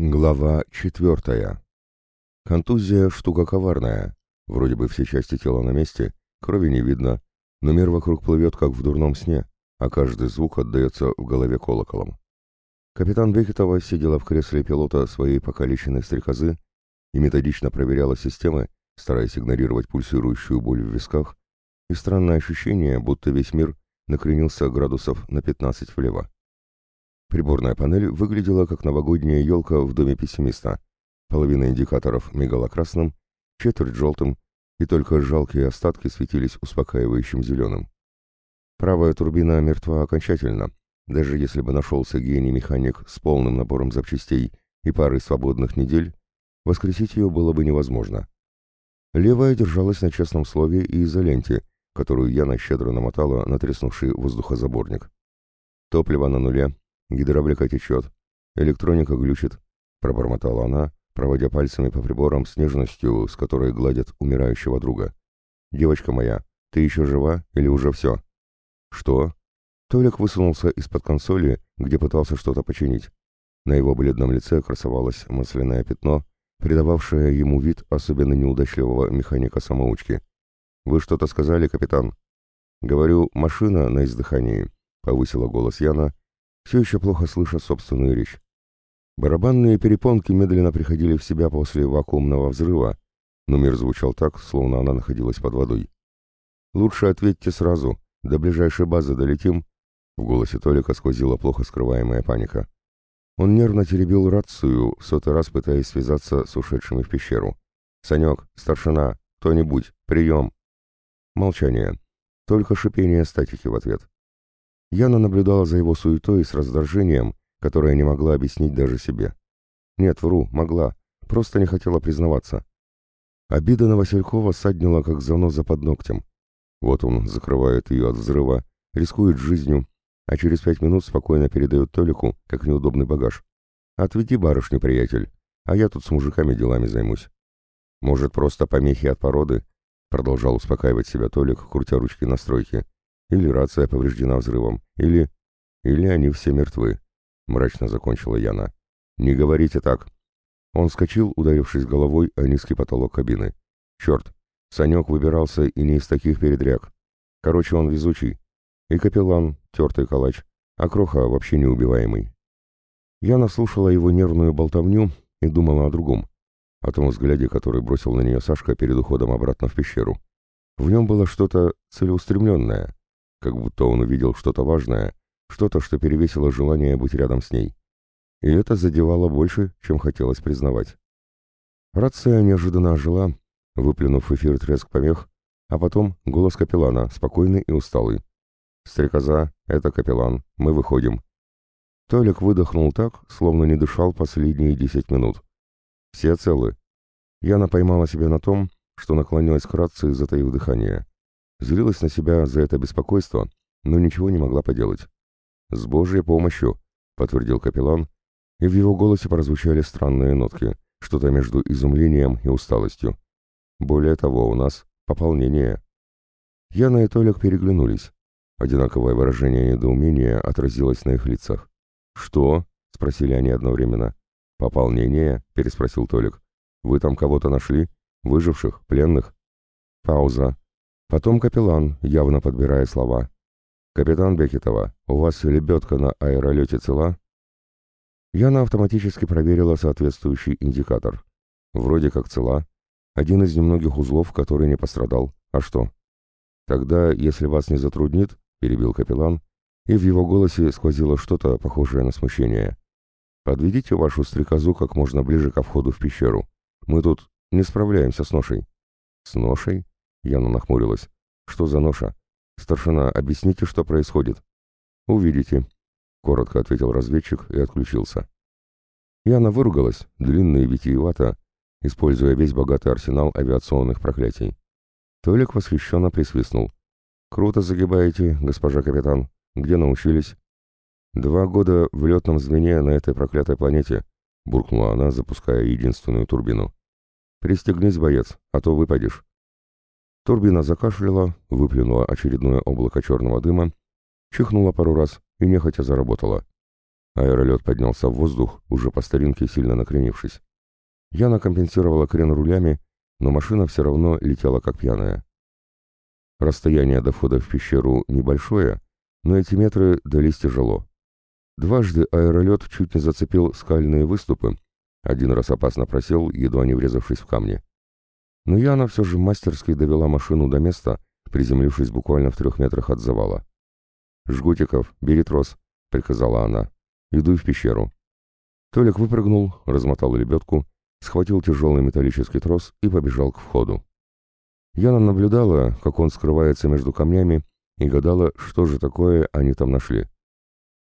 Глава четвертая. Контузия – штука коварная. Вроде бы все части тела на месте, крови не видно, но мир вокруг плывет, как в дурном сне, а каждый звук отдается в голове колоколом. Капитан Бекетова сидела в кресле пилота своей покалеченной стрекозы и методично проверяла системы, стараясь игнорировать пульсирующую боль в висках и странное ощущение, будто весь мир накренился градусов на 15 влево. Приборная панель выглядела как новогодняя елка в доме пессимиста. Половина индикаторов мигала красным, четверть желтым, и только жалкие остатки светились успокаивающим зеленым. Правая турбина мертва окончательно. Даже если бы нашелся гений-механик с полным набором запчастей и парой свободных недель, воскресить ее было бы невозможно. Левая держалась на честном слове и изоленте, которую Яна щедро намотала на треснувший воздухозаборник. Топливо на нуле, Гидравлика течет, электроника глючит, пробормотала она, проводя пальцами по приборам с нежностью, с которой гладят умирающего друга. «Девочка моя, ты еще жива или уже все?» «Что?» Толик высунулся из-под консоли, где пытался что-то починить. На его бледном лице красовалось масляное пятно, придававшее ему вид особенно неудачливого механика-самоучки. «Вы что-то сказали, капитан?» «Говорю, машина на издыхании», — повысила голос Яна, все еще плохо слыша собственную речь. Барабанные перепонки медленно приходили в себя после вакуумного взрыва, но мир звучал так, словно она находилась под водой. «Лучше ответьте сразу, до ближайшей базы долетим», в голосе Толика сквозила плохо скрываемая паника. Он нервно теребил рацию, в сотый раз пытаясь связаться с ушедшими в пещеру. «Санек, старшина, кто-нибудь, прием!» Молчание. Только шипение статики в ответ. Яна наблюдала за его суетой с раздражением, которое не могла объяснить даже себе. Нет, вру, могла, просто не хотела признаваться. Обида на Василькова саднила, как заноза под ногтем. Вот он закрывает ее от взрыва, рискует жизнью, а через пять минут спокойно передает Толику, как неудобный багаж. «Отведи барышню, приятель, а я тут с мужиками делами займусь». «Может, просто помехи от породы?» — продолжал успокаивать себя Толик, крутя ручки настройки. Или рация повреждена взрывом, или... Или они все мертвы. Мрачно закончила Яна. Не говорите так. Он вскочил, ударившись головой о низкий потолок кабины. Черт, Санек выбирался и не из таких передряг. Короче, он везучий. И капеллан, тертый калач, а Кроха вообще неубиваемый. Яна слушала его нервную болтовню и думала о другом, о том взгляде, который бросил на нее Сашка перед уходом обратно в пещеру. В нем было что-то целеустремленное, как будто он увидел что-то важное, что-то, что перевесило желание быть рядом с ней. И это задевало больше, чем хотелось признавать. Рация неожиданно ожила, выплюнув в эфир треск помех, а потом голос капеллана, спокойный и усталый. «Стрекоза, это капеллан, мы выходим». Толик выдохнул так, словно не дышал последние десять минут. «Все целы». Яна поймала себя на том, что наклонилась к рации, затаив дыхание. Злилась на себя за это беспокойство, но ничего не могла поделать. «С Божьей помощью», — подтвердил капеллан, и в его голосе прозвучали странные нотки, что-то между изумлением и усталостью. Более того, у нас пополнение. Яна и Толик переглянулись. Одинаковое выражение недоумения отразилось на их лицах. «Что?» — спросили они одновременно. «Пополнение?» — переспросил Толик. «Вы там кого-то нашли? Выживших? Пленных?» Пауза. Потом капеллан, явно подбирая слова. «Капитан Бекетова, у вас лебедка на аэролете цела?» Яна автоматически проверила соответствующий индикатор. Вроде как цела. Один из немногих узлов, который не пострадал. А что? «Тогда, если вас не затруднит», — перебил капеллан, и в его голосе сквозило что-то похожее на смущение. «Подведите вашу стрекозу как можно ближе ко входу в пещеру. Мы тут не справляемся с ношей». «С ношей?» Яна нахмурилась. «Что за ноша? Старшина, объясните, что происходит». «Увидите», — коротко ответил разведчик и отключился. Яна выругалась, длинно и витиевато, используя весь богатый арсенал авиационных проклятий. Толик восхищенно присвистнул. «Круто загибаете, госпожа капитан. Где научились?» «Два года в летном звене на этой проклятой планете», — буркнула она, запуская единственную турбину. «Пристегнись, боец, а то выпадешь». Турбина закашляла, выплюнула очередное облако черного дыма, чихнула пару раз и нехотя заработала. Аэролет поднялся в воздух, уже по старинке сильно накренившись. Яна компенсировала крен рулями, но машина все равно летела как пьяная. Расстояние до входа в пещеру небольшое, но эти метры дались тяжело. Дважды аэролет чуть не зацепил скальные выступы, один раз опасно просел, едва не врезавшись в камни. Но Яна все же мастерски довела машину до места, приземлившись буквально в трех метрах от завала. «Жгутиков, бери трос», — приказала она. «Иду в пещеру». Толик выпрыгнул, размотал лебедку, схватил тяжелый металлический трос и побежал к входу. Яна наблюдала, как он скрывается между камнями, и гадала, что же такое они там нашли.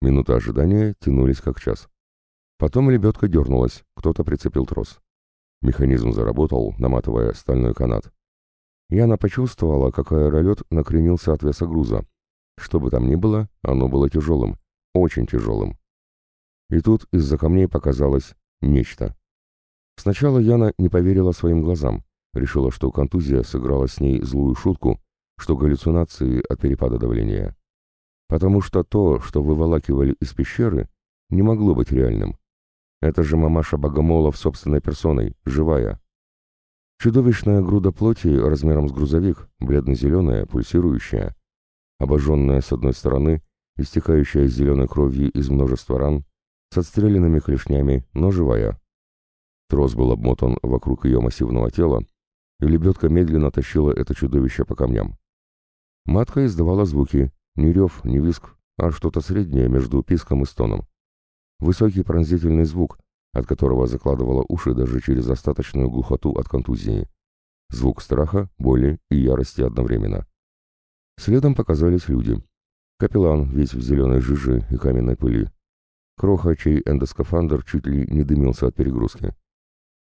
Минуты ожидания тянулись как час. Потом лебедка дернулась, кто-то прицепил трос. Механизм заработал, наматывая стальной канат. Яна почувствовала, как аэролет накренился от веса груза. Что бы там ни было, оно было тяжелым, очень тяжелым. И тут из-за камней показалось нечто. Сначала Яна не поверила своим глазам, решила, что контузия сыграла с ней злую шутку, что галлюцинации от перепада давления. Потому что то, что выволакивали из пещеры, не могло быть реальным. Это же мамаша Богомолов собственной персоной, живая. Чудовищная груда плоти размером с грузовик, бледно-зеленая, пульсирующая, обожженная с одной стороны, истекающая зеленой кровью из множества ран, с отстрелянными клешнями, но живая. Трос был обмотан вокруг ее массивного тела, и лебедка медленно тащила это чудовище по камням. Матка издавала звуки, не рев, не виск, а что-то среднее между писком и стоном. Высокий пронзительный звук, от которого закладывала уши даже через остаточную глухоту от контузии. Звук страха, боли и ярости одновременно. Следом показались люди. Капеллан, весь в зеленой жиже и каменной пыли. Кроха, чей эндоскафандр чуть ли не дымился от перегрузки.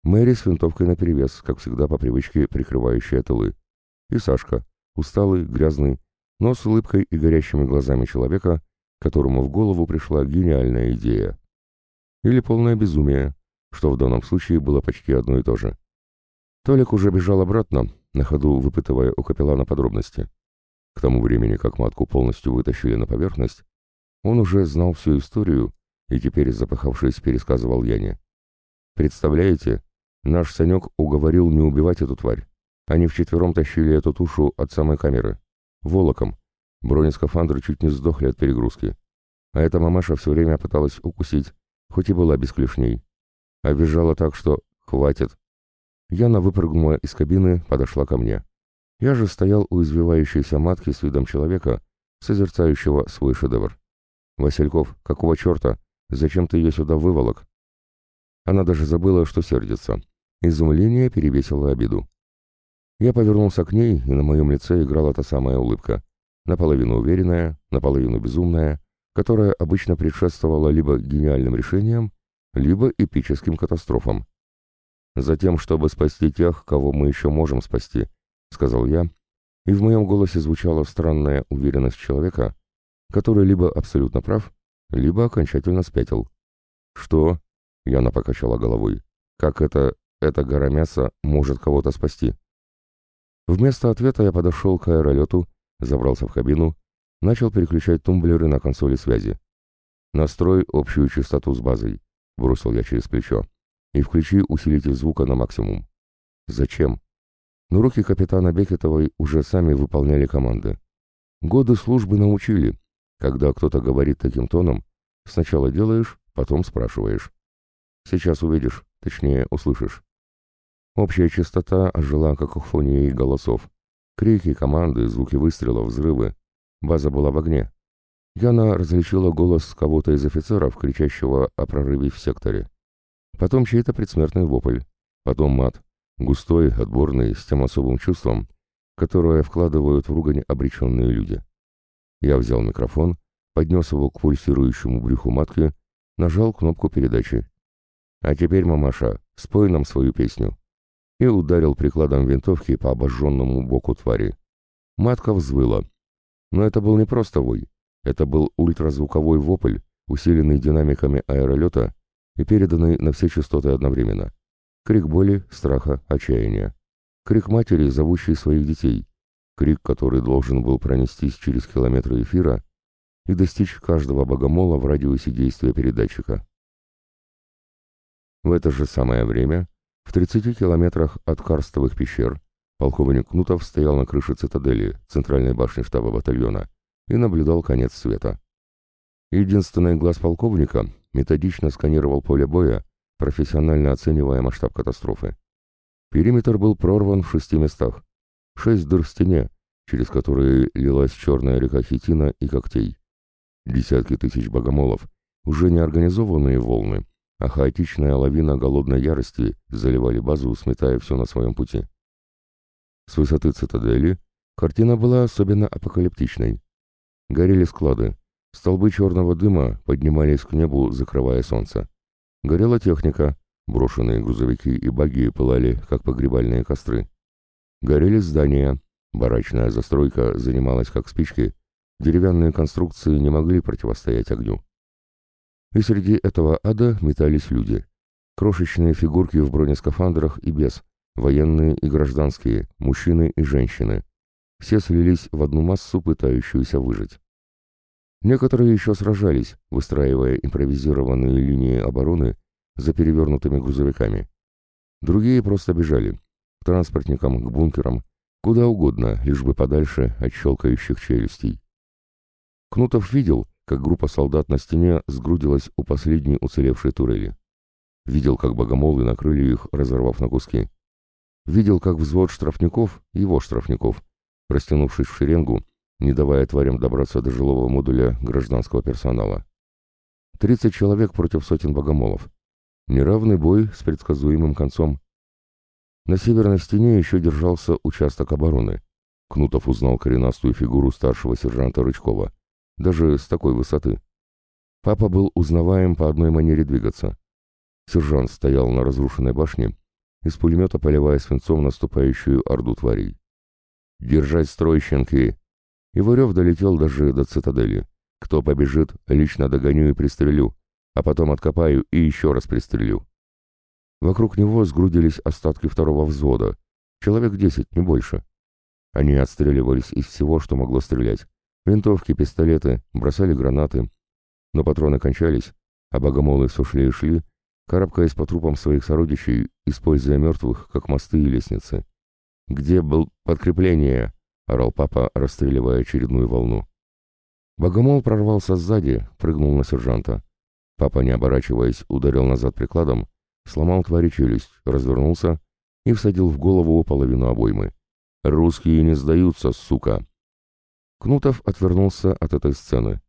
Мэри с винтовкой наперевес, как всегда по привычке прикрывающая тылы. И Сашка, усталый, грязный, но с улыбкой и горящими глазами человека, которому в голову пришла гениальная идея. Или полное безумие, что в данном случае было почти одно и то же. Толик уже бежал обратно, на ходу выпытывая у капеллана подробности. К тому времени, как матку полностью вытащили на поверхность, он уже знал всю историю и теперь, запыхавшись, пересказывал Яне. «Представляете, наш Санек уговорил не убивать эту тварь. Они вчетвером тащили эту тушу от самой камеры. Волоком. Бронескафандры чуть не сдохли от перегрузки. А эта мамаша все время пыталась укусить, хоть и была без клешней. А так, что «хватит». Яна выпрыгнула из кабины, подошла ко мне. Я же стоял у извивающейся матки с видом человека, созерцающего свой шедевр. «Васильков, какого черта? Зачем ты ее сюда выволок?» Она даже забыла, что сердится. Изумление перевесило обиду. Я повернулся к ней, и на моем лице играла та самая улыбка. Наполовину уверенная, наполовину безумная, которая обычно предшествовала либо гениальным решениям, либо эпическим катастрофам. Затем, чтобы спасти тех, кого мы еще можем спасти, — сказал я, и в моем голосе звучала странная уверенность человека, который либо абсолютно прав, либо окончательно спятил. «Что?» — Яна покачала головой. «Как это, эта гора мяса может кого-то спасти?» Вместо ответа я подошел к аэролету, забрался в кабину, начал переключать тумблеры на консоли связи. «Настрой общую частоту с базой», — бросил я через плечо, «и включи усилитель звука на максимум». «Зачем?» но руки капитана Бекетовой уже сами выполняли команды. Годы службы научили, когда кто-то говорит таким тоном, сначала делаешь, потом спрашиваешь. Сейчас увидишь, точнее услышишь. Общая частота ожила какофонией голосов. Крики, команды, звуки выстрелов, взрывы. База была в огне. Яна различила голос кого-то из офицеров, кричащего о прорыве в секторе. Потом чей-то предсмертный вопль. Потом мат. Густой, отборный, с тем особым чувством, которое вкладывают в ругань обреченные люди. Я взял микрофон, поднес его к пульсирующему брюху матки, нажал кнопку передачи. «А теперь, мамаша, спой нам свою песню». И ударил прикладом винтовки по обожженному боку твари. Матка взвыла. Но это был не просто вой. Это был ультразвуковой вопль, усиленный динамиками аэролета и переданный на все частоты одновременно. Крик боли, страха, отчаяния. Крик матери, зовущей своих детей. Крик, который должен был пронестись через километры эфира и достичь каждого богомола в радиусе действия передатчика. В это же самое время, в 30 километрах от карстовых пещер, полковник Кнутов стоял на крыше цитадели, центральной башни штаба батальона, и наблюдал конец света. Единственный глаз полковника методично сканировал поле боя, профессионально оценивая масштаб катастрофы. Периметр был прорван в шести местах. Шесть дыр в стене, через которые лилась черная река хитина и когтей. Десятки тысяч богомолов, уже не организованные волны, а хаотичная лавина голодной ярости заливали базу, сметая все на своем пути. С высоты цитадели картина была особенно апокалиптичной. Горели склады, столбы черного дыма поднимались к небу, закрывая солнце. Горела техника, брошенные грузовики и баги пылали, как погребальные костры. Горели здания, барачная застройка занималась как спички, деревянные конструкции не могли противостоять огню. И среди этого ада метались люди. Крошечные фигурки в бронескафандрах и без, военные и гражданские, мужчины и женщины. Все слились в одну массу, пытающуюся выжить. Некоторые еще сражались, выстраивая импровизированные линии обороны за перевернутыми грузовиками. Другие просто бежали. К транспортникам, к бункерам, куда угодно, лишь бы подальше от щелкающих челюстей. Кнутов видел, как группа солдат на стене сгрудилась у последней уцелевшей турели. Видел, как богомолы накрыли их, разорвав на куски. Видел, как взвод штрафников, его штрафников, растянувшись в шеренгу, не давая тварям добраться до жилого модуля гражданского персонала. Тридцать человек против сотен богомолов. Неравный бой с предсказуемым концом. На северной стене еще держался участок обороны. Кнутов узнал коренастую фигуру старшего сержанта Рычкова даже с такой высоты. Папа был узнаваем по одной манере двигаться. Сержант стоял на разрушенной башне, из пулемета поливая свинцом наступающую орду тварей. «Держать строй, щенки!» Иварев долетел даже до цитадели. «Кто побежит, лично догоню и пристрелю, а потом откопаю и еще раз пристрелю». Вокруг него сгрудились остатки второго взвода, человек десять, не больше. Они отстреливались из всего, что могло стрелять. Винтовки, пистолеты, бросали гранаты. Но патроны кончались, а богомолы все шли и шли, карабкаясь по трупам своих сородичей, используя мертвых, как мосты и лестницы. «Где был подкрепление?» — орал папа, расстреливая очередную волну. Богомол прорвался сзади, прыгнул на сержанта. Папа, не оборачиваясь, ударил назад прикладом, сломал твари челюсть, развернулся и всадил в голову половину обоймы. «Русские не сдаются, сука!» Кнутов отвернулся от этой сцены.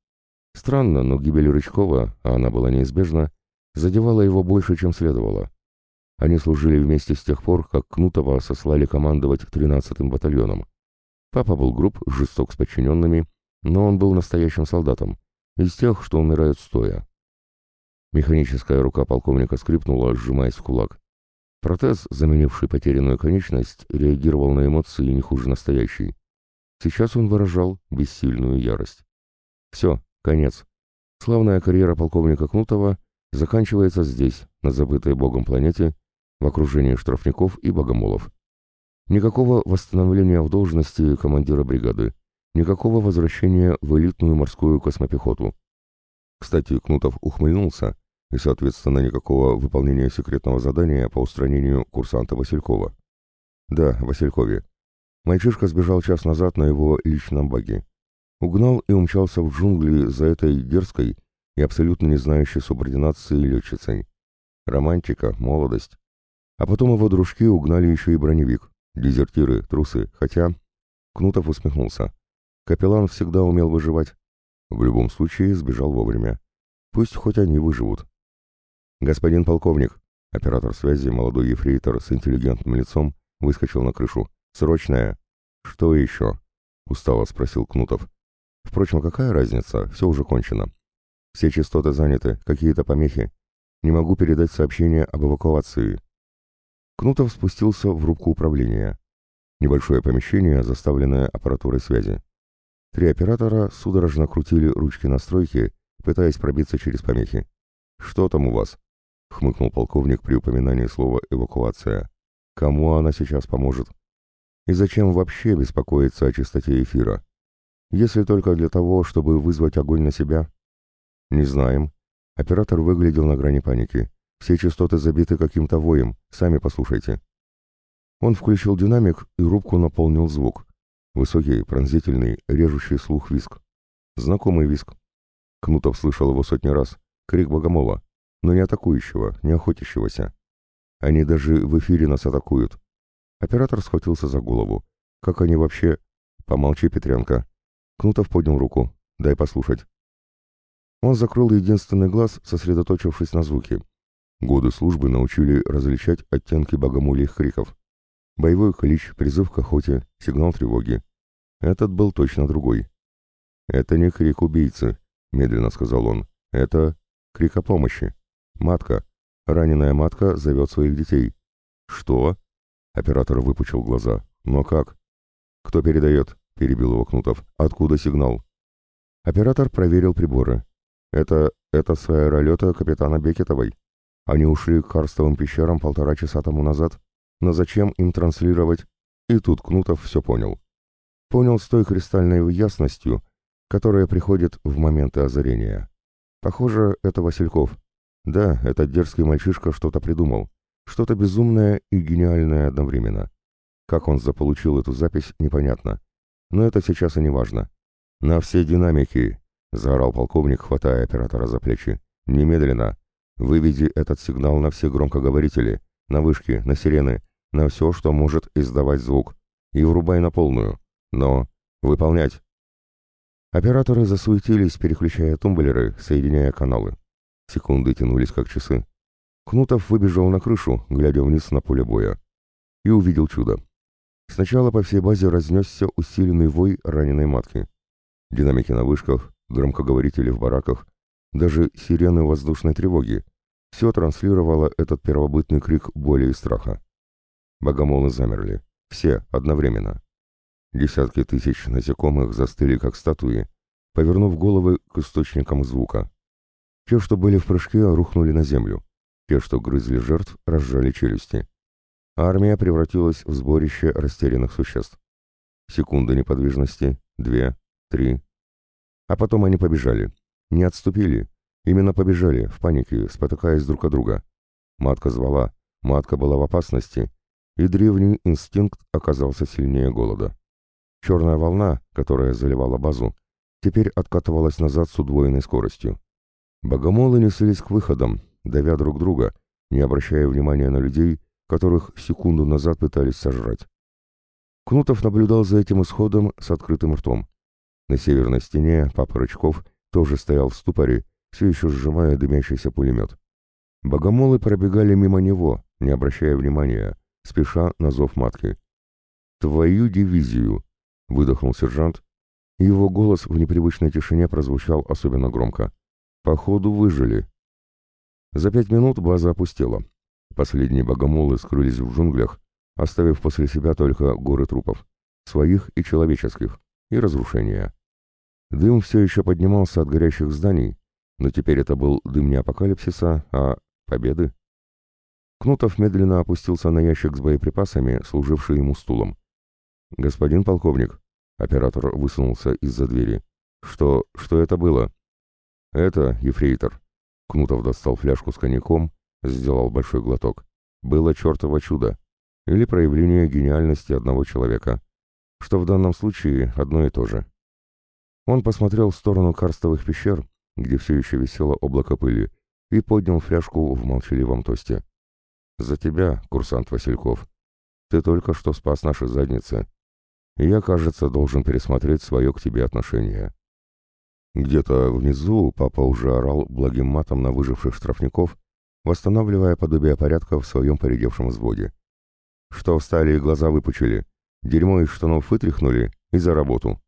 Странно, но гибель Рычкова, а она была неизбежна, задевала его больше, чем следовало. Они служили вместе с тех пор, как Кнутова сослали командовать 13-м батальоном. Папа был груб, жесток с подчиненными, но он был настоящим солдатом, из тех, что умирают стоя. Механическая рука полковника скрипнула, сжимаясь в кулак. Протез, заменивший потерянную конечность, реагировал на эмоции не хуже настоящей. Сейчас он выражал бессильную ярость. Все, конец. Славная карьера полковника Кнутова заканчивается здесь, на забытой богом планете, в окружении штрафников и богомолов. Никакого восстановления в должности командира бригады, никакого возвращения в элитную морскую космопехоту. Кстати, Кнутов ухмыльнулся, и, соответственно, никакого выполнения секретного задания по устранению курсанта Василькова. Да, Василькове. Мальчишка сбежал час назад на его личном баге. Угнал и умчался в джунгли за этой дерзкой и абсолютно не знающей субординации летчицей. Романтика, молодость. А потом его дружки угнали еще и броневик. Дезертиры, трусы, хотя... Кнутов усмехнулся. Капеллан всегда умел выживать. В любом случае сбежал вовремя. Пусть хоть они выживут. Господин полковник, оператор связи, молодой ефрейтор с интеллигентным лицом, выскочил на крышу. «Срочная». «Что еще?» — устало спросил Кнутов. «Впрочем, какая разница? Все уже кончено. Все частоты заняты, какие-то помехи. Не могу передать сообщение об эвакуации». Кнутов спустился в рубку управления. Небольшое помещение, заставленное аппаратурой связи. Три оператора судорожно крутили ручки настройки, пытаясь пробиться через помехи. «Что там у вас?» — хмыкнул полковник при упоминании слова «эвакуация». «Кому она сейчас поможет?» И зачем вообще беспокоиться о чистоте эфира? Если только для того, чтобы вызвать огонь на себя. Не знаем. Оператор выглядел на грани паники. Все частоты забиты каким-то воем, сами послушайте. Он включил динамик, и рубку наполнил звук. Высокий, пронзительный, режущий слух виск. Знакомый виск. Кнутов слышал его сотни раз. Крик богомола. Но не атакующего, не охотящегося. Они даже в эфире нас атакуют. Оператор схватился за голову. Как они вообще... Помолчи, Петренко. Кнутов поднял руку. Дай послушать. Он закрыл единственный глаз, сосредоточившись на звуке. Годы службы научили различать оттенки богомольих криков. Боевой клич, призыв к охоте, сигнал тревоги. Этот был точно другой. «Это не крик убийцы», — медленно сказал он. «Это крик о помощи. Матка. Раненая матка зовет своих детей». «Что?» — оператор выпучил глаза. «Но как?» «Кто передает?» — перебил его Кнутов. «Откуда сигнал?» Оператор проверил приборы. «Это... это с аэролета капитана Бекетовой. Они ушли к Карстовым пещерам полтора часа тому назад. Но зачем им транслировать?» И тут Кнутов все понял. Понял с той кристальной ясностью, которая приходит в моменты озарения. Похоже, это Васильков. Да, этот дерзкий мальчишка что-то придумал. Что-то безумное и гениальное одновременно. Как он заполучил эту запись, непонятно. Но это сейчас и не важно. «На все динамики!» — заорал полковник, хватая оператора за плечи. «Немедленно! Выведи этот сигнал на все громкоговорители, на вышки, на сирены, на все, что может издавать звук. И врубай на полную. Но... Выполнять!» Операторы засуетились, переключая тумблеры, соединяя каналы. Секунды тянулись как часы. Кнутов выбежал на крышу, глядя вниз на поле боя. И увидел чудо. Сначала по всей базе разнесся усиленный вой раненой матки. Динамики на вышках, громкоговорители в бараках, даже сирены воздушной тревоги. Все транслировало этот первобытный крик боли и страха. Богомолы замерли. Все, одновременно. Десятки тысяч насекомых застыли, как статуи, повернув головы к источникам звука. Те, что были в прыжке, рухнули на землю. Те, что грызли жертв, разжали челюсти. Армия превратилась в сборище растерянных существ. Секунды неподвижности, две, три. А потом они побежали. Не отступили. Именно побежали, в панике, спотыкаясь друг от друга. Матка звала, матка была в опасности, и древний инстинкт оказался сильнее голода. Черная волна, которая заливала базу, теперь откатывалась назад с удвоенной скоростью. Богомолы неслись к выходам, давя друг друга, не обращая внимания на людей, которых секунду назад пытались сожрать. Кнутов наблюдал за этим исходом с открытым ртом. На северной стене папа Рычков тоже стоял в ступоре, все еще сжимая дымящийся пулемет. Богомолы пробегали мимо него, не обращая внимания, спеша на зов матки. «Твою дивизию!» выдохнул сержант, его голос в непривычной тишине прозвучал особенно громко. «Походу выжили». За пять минут база опустела. Последние богомолы скрылись в джунглях, оставив после себя только горы трупов, своих и человеческих, и разрушения. Дым все еще поднимался от горящих зданий, но теперь это был дым не апокалипсиса, а победы. Кнутов медленно опустился на ящик с боеприпасами, служивший ему стулом. «Господин полковник», — оператор высунулся из-за двери, — «что... что это было?» «Это, ефрейтор». Кнутов достал фляжку с коньяком, сделал большой глоток. «Было чертово чудо. Или проявление гениальности одного человека. Что в данном случае одно и то же». Он посмотрел в сторону карстовых пещер, где все еще висело облако пыли, и поднял фляжку в молчаливом тосте. «За тебя, курсант Васильков. Ты только что спас наши задницы я, кажется, должен пересмотреть свое к тебе отношение. Где-то внизу папа уже орал благим матом на выживших штрафников, восстанавливая подобие порядка в своем поредевшем взводе. Что встали и глаза выпучили, дерьмо из штанов вытряхнули и за работу.